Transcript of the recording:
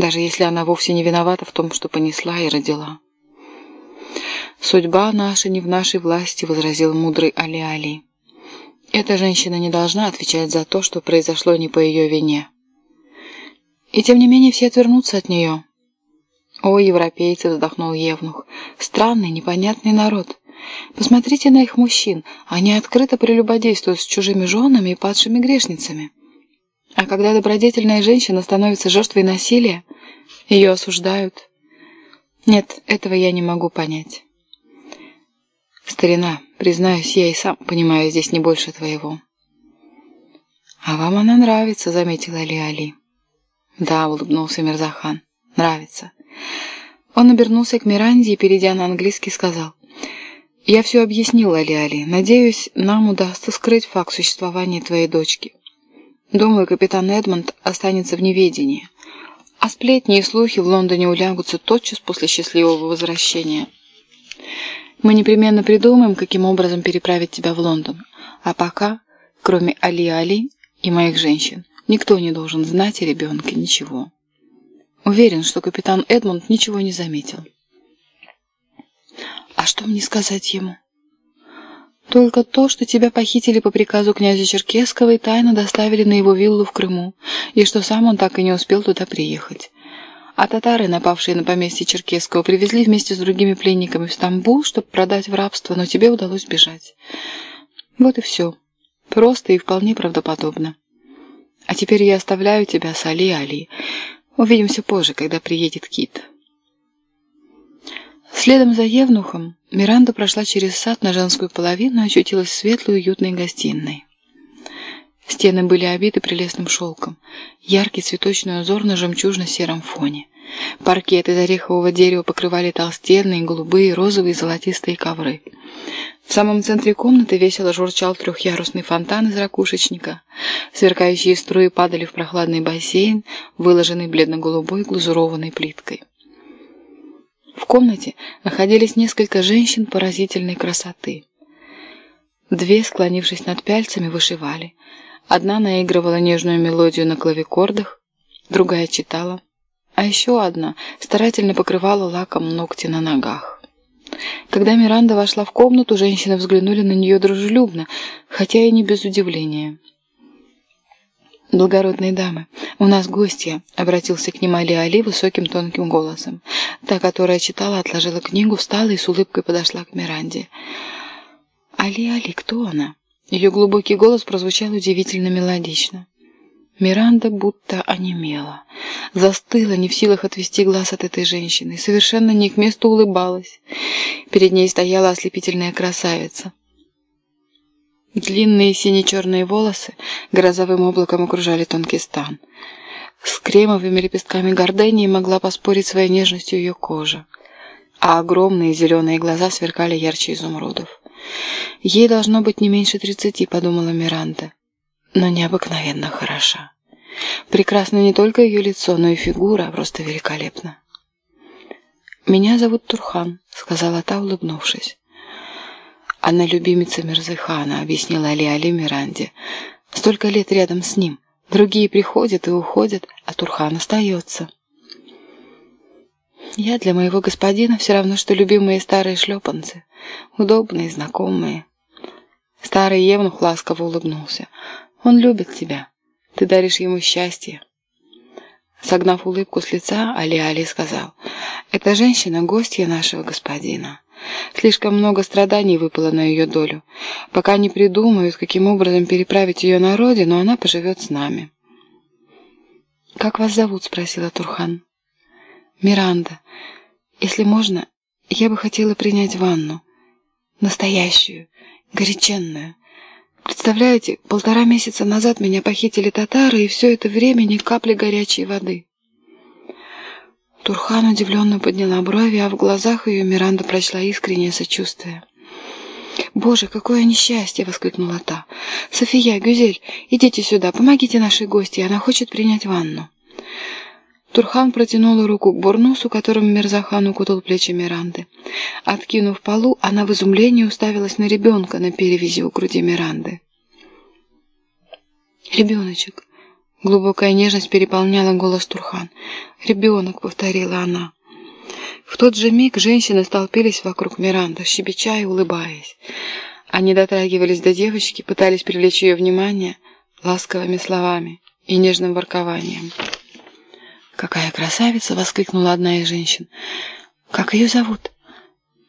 даже если она вовсе не виновата в том, что понесла и родила. «Судьба наша не в нашей власти», — возразил мудрый Али-Али. «Эта женщина не должна отвечать за то, что произошло не по ее вине». И тем не менее все отвернутся от нее. «О, европейцы!» — вздохнул Евнух. «Странный, непонятный народ. Посмотрите на их мужчин. Они открыто прелюбодействуют с чужими женами и падшими грешницами. А когда добродетельная женщина становится жертвой насилия, ее осуждают. Нет, этого я не могу понять». «Старина, признаюсь, я и сам понимаю здесь не больше твоего». «А вам она нравится», — заметила Али-Али. «Да», — улыбнулся Мирзахан, — «нравится». Он обернулся к Миранде и, перейдя на английский, сказал, «Я все объяснил, Али-Али. Надеюсь, нам удастся скрыть факт существования твоей дочки. Думаю, капитан Эдмонд останется в неведении, сплетни и слухи в Лондоне улягутся тотчас после счастливого возвращения». Мы непременно придумаем, каким образом переправить тебя в Лондон. А пока, кроме Али-Али и моих женщин, никто не должен знать о ребенке ничего. Уверен, что капитан Эдмунд ничего не заметил. А что мне сказать ему? Только то, что тебя похитили по приказу князя Черкесского и тайно доставили на его виллу в Крыму, и что сам он так и не успел туда приехать. А татары, напавшие на поместье Черкесского, привезли вместе с другими пленниками в Стамбул, чтобы продать в рабство, но тебе удалось бежать. Вот и все. Просто и вполне правдоподобно. А теперь я оставляю тебя с Али Али. Увидимся позже, когда приедет Кит. Следом за Евнухом Миранда прошла через сад на женскую половину и очутилась в светлой уютной гостиной. Стены были обиты прелестным шелком. Яркий цветочный узор на жемчужно-сером фоне. Паркет из орехового дерева покрывали толстенные, голубые, розовые золотистые ковры. В самом центре комнаты весело журчал трехъярусный фонтан из ракушечника. Сверкающие струи падали в прохладный бассейн, выложенный бледно-голубой глазурованной плиткой. В комнате находились несколько женщин поразительной красоты. Две, склонившись над пяльцами, вышивали. Одна наигрывала нежную мелодию на клавикордах, другая читала, а еще одна старательно покрывала лаком ногти на ногах. Когда Миранда вошла в комнату, женщины взглянули на нее дружелюбно, хотя и не без удивления. «Благородные дамы, у нас гостья», — обратился к ним Али Али высоким тонким голосом. Та, которая читала, отложила книгу, встала и с улыбкой подошла к Миранде. «Али Али, кто она?» Ее глубокий голос прозвучал удивительно мелодично. Миранда будто онемела, застыла, не в силах отвести глаз от этой женщины, совершенно не к месту улыбалась. Перед ней стояла ослепительная красавица. Длинные сине-черные волосы грозовым облаком окружали тонкий стан. С кремовыми лепестками гордении могла поспорить своей нежностью ее кожа, а огромные зеленые глаза сверкали ярче изумрудов. Ей должно быть не меньше тридцати, подумала Миранда, но необыкновенно хороша. Прекрасно не только ее лицо, но и фигура просто великолепна. «Меня зовут Турхан», — сказала та, улыбнувшись. «Она любимица Мирзыхана», — объяснила Али-Али Миранде. «Столько лет рядом с ним. Другие приходят и уходят, а Турхан остается». Я для моего господина все равно, что любимые старые шлепанцы. Удобные, знакомые. Старый Евнух ласково улыбнулся. Он любит тебя. Ты даришь ему счастье. Согнав улыбку с лица, Али-Али сказал, «Эта женщина — гостья нашего господина. Слишком много страданий выпало на ее долю. Пока не придумают, каким образом переправить ее на родину, она поживет с нами». «Как вас зовут?» — спросила Турхан. «Миранда, если можно, я бы хотела принять ванну. Настоящую, горяченную. Представляете, полтора месяца назад меня похитили татары, и все это время ни капли горячей воды». Турхан удивленно подняла брови, а в глазах ее Миранда прочла искреннее сочувствие. «Боже, какое несчастье!» — воскликнула та. «София, Гюзель, идите сюда, помогите нашей гости, она хочет принять ванну». Турхан протянула руку к бурнусу, которым Мирзахан укутал плечи Миранды. Откинув полу, она в изумлении уставилась на ребенка на перевязи у груди Миранды. «Ребеночек, Глубокая нежность переполняла голос Турхан. «Ребенок», — повторила она. В тот же миг женщины столпились вокруг Миранды, щебеча и улыбаясь. Они дотрагивались до девочки, пытались привлечь ее внимание ласковыми словами и нежным воркованием. «Какая красавица!» — воскликнула одна из женщин. «Как ее зовут?»